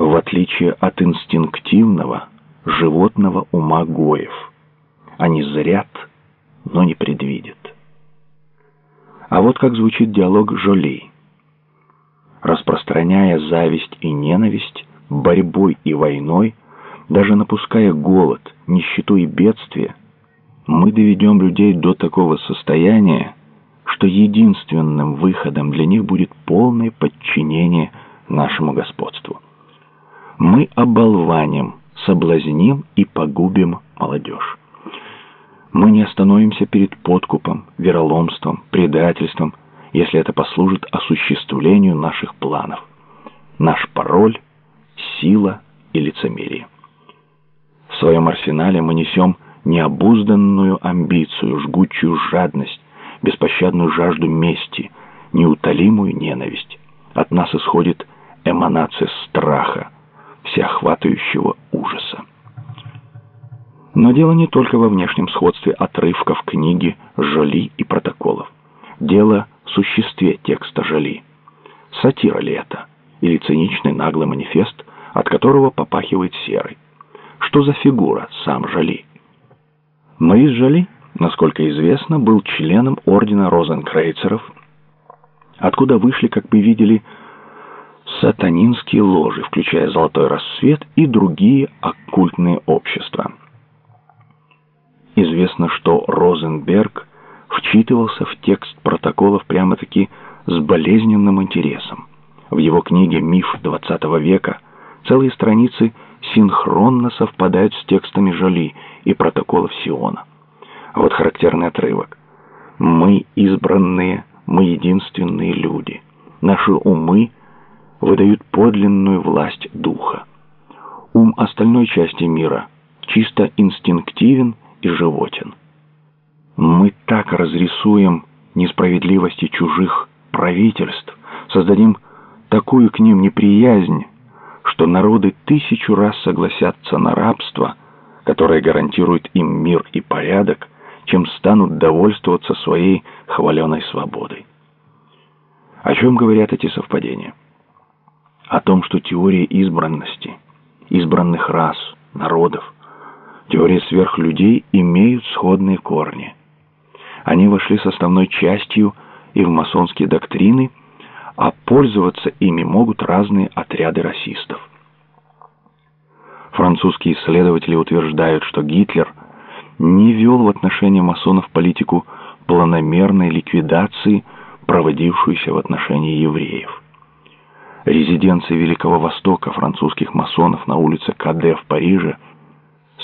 в отличие от инстинктивного, животного ума Гоев. Они зрят, но не предвидят. А вот как звучит диалог Жоли. Распространяя зависть и ненависть, борьбой и войной, даже напуская голод, нищету и бедствие, мы доведем людей до такого состояния, что единственным выходом для них будет полное подчинение нашему господству. Мы оболваним, соблазним и погубим молодежь. Мы не остановимся перед подкупом, вероломством, предательством, если это послужит осуществлению наших планов. Наш пароль – сила и лицемерие. В своем арсенале мы несем необузданную амбицию, жгучую жадность, беспощадную жажду мести, неутолимую ненависть. От нас исходит эманация страха, всеохватывающего ужаса. Но дело не только во внешнем сходстве отрывков книги, Жоли и протоколов. Дело в существе текста Жоли. Сатира ли это? Или циничный наглый манифест, от которого попахивает серой? Что за фигура сам Жоли? Морис Жоли, насколько известно, был членом ордена розенкрейцеров, откуда вышли, как мы видели, сатанинские ложи, включая «Золотой рассвет» и другие оккультные общества. Известно, что Розенберг вчитывался в текст протоколов прямо-таки с болезненным интересом. В его книге «Миф XX века» целые страницы синхронно совпадают с текстами Жоли и протоколов Сиона. Вот характерный отрывок. «Мы избранные, мы единственные люди. Наши умы выдают подлинную власть духа. Ум остальной части мира чисто инстинктивен и животен. Мы так разрисуем несправедливости чужих правительств, создадим такую к ним неприязнь, что народы тысячу раз согласятся на рабство, которое гарантирует им мир и порядок, чем станут довольствоваться своей хваленой свободой. О чем говорят эти совпадения? О том, что теория избранности, избранных рас, народов, Теории сверхлюдей имеют сходные корни. Они вошли составной частью и в масонские доктрины, а пользоваться ими могут разные отряды расистов. Французские исследователи утверждают, что Гитлер не вел в отношении масонов политику планомерной ликвидации, проводившуюся в отношении евреев. Резиденция Великого Востока французских масонов на улице Каде в Париже –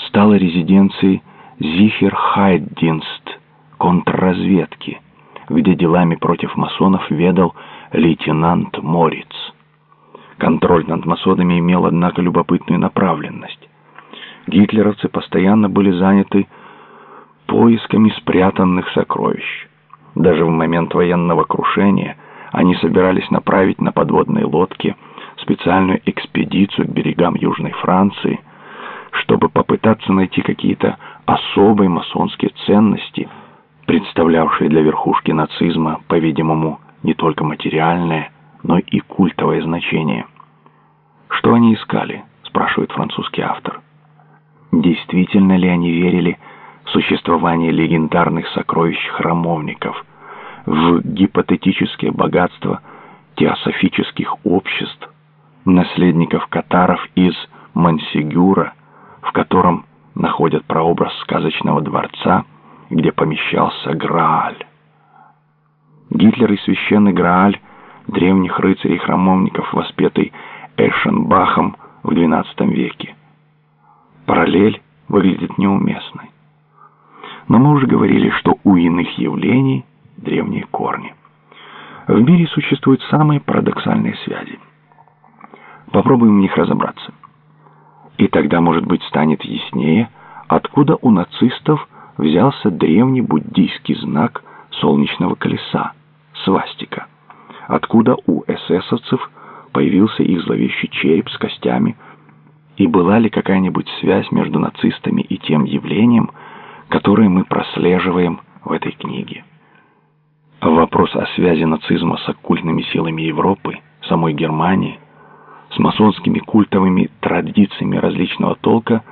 стала резиденцией Зихерхайддинст контрразведки, где делами против масонов ведал лейтенант Мориц. Контроль над масонами имел, однако, любопытную направленность. Гитлеровцы постоянно были заняты поисками спрятанных сокровищ. Даже в момент военного крушения они собирались направить на подводной лодке специальную экспедицию к берегам Южной Франции, чтобы попытаться найти какие-то особые масонские ценности, представлявшие для верхушки нацизма, по-видимому, не только материальное, но и культовое значение. «Что они искали?» – спрашивает французский автор. Действительно ли они верили в существование легендарных сокровищ храмовников, в гипотетические богатства теософических обществ, наследников катаров из Мансигюра, в котором находят прообраз сказочного дворца, где помещался Грааль. Гитлер и священный Грааль древних рыцарей-храмовников, воспетый Эшенбахом в XII веке. Параллель выглядит неуместной. Но мы уже говорили, что у иных явлений древние корни. В мире существуют самые парадоксальные связи. Попробуем в них разобраться. И тогда, может быть, станет яснее, откуда у нацистов взялся древний буддийский знак солнечного колеса – свастика. Откуда у эсэсовцев появился их зловещий череп с костями, и была ли какая-нибудь связь между нацистами и тем явлением, которое мы прослеживаем в этой книге. Вопрос о связи нацизма с оккультными силами Европы, самой Германии, с масонскими культовыми традициями различного толка